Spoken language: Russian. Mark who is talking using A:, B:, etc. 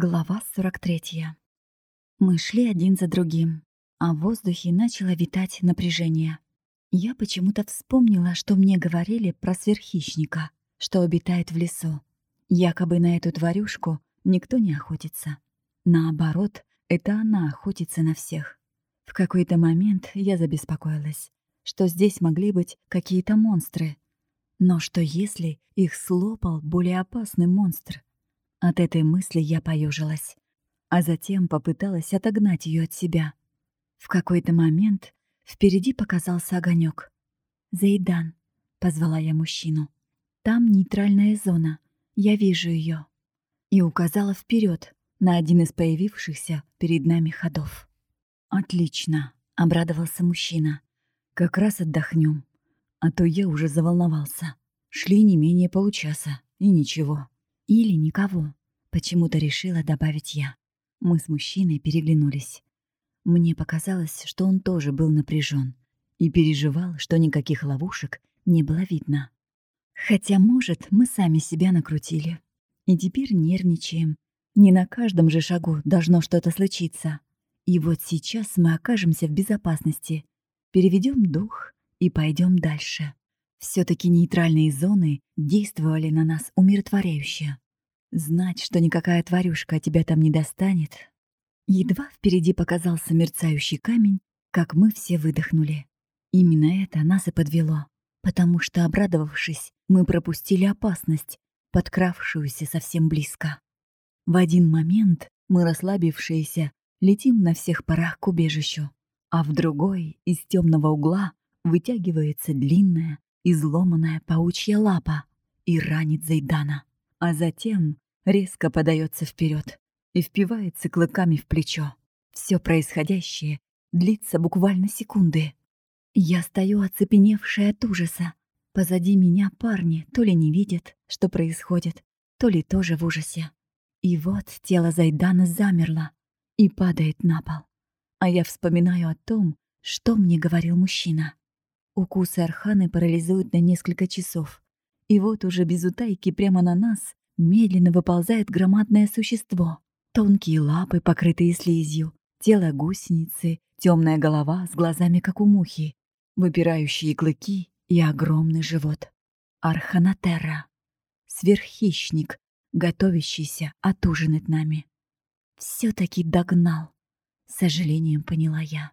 A: Глава 43. Мы шли один за другим, а в воздухе начало витать напряжение. Я почему-то вспомнила, что мне говорили про сверххищника, что обитает в лесу. Якобы на эту тварюшку никто не охотится. Наоборот, это она охотится на всех. В какой-то момент я забеспокоилась, что здесь могли быть какие-то монстры. Но что если их слопал более опасный монстр — от этой мысли я поежилась, а затем попыталась отогнать ее от себя. В какой-то момент впереди показался огонек. «Заидан», — позвала я мужчину. «Там нейтральная зона, я вижу ее. И указала вперед на один из появившихся перед нами ходов. «Отлично», — обрадовался мужчина. «Как раз отдохнем, а то я уже заволновался. Шли не менее получаса, и ничего. Или никого. Почему-то решила добавить я. Мы с мужчиной переглянулись. Мне показалось, что он тоже был напряжен и переживал, что никаких ловушек не было видно. Хотя, может, мы сами себя накрутили. И теперь нервничаем. Не на каждом же шагу должно что-то случиться. И вот сейчас мы окажемся в безопасности. Переведем дух и пойдем дальше. все таки нейтральные зоны действовали на нас умиротворяюще. Знать, что никакая тварюшка тебя там не достанет. Едва впереди показался мерцающий камень, как мы все выдохнули. Именно это нас и подвело, потому что, обрадовавшись, мы пропустили опасность, подкравшуюся совсем близко. В один момент мы, расслабившиеся, летим на всех парах к убежищу, а в другой, из темного угла, вытягивается длинная, изломанная паучья лапа и ранит Зайдана а затем резко подается вперед и впивается клыками в плечо. Все происходящее длится буквально секунды. Я стою оцепеневшая от ужаса. Позади меня парни то ли не видят, что происходит, то ли тоже в ужасе. И вот тело Зайдана замерло и падает на пол. А я вспоминаю о том, что мне говорил мужчина. Укусы Арханы парализуют на несколько часов, и вот уже без утайки прямо на нас медленно выползает громадное существо. Тонкие лапы, покрытые слизью, тело гусеницы, темная голова с глазами, как у мухи, выпирающие клыки и огромный живот. Арханатерра. Сверххищник, готовящийся отужинать нами. все таки догнал, с сожалением поняла я.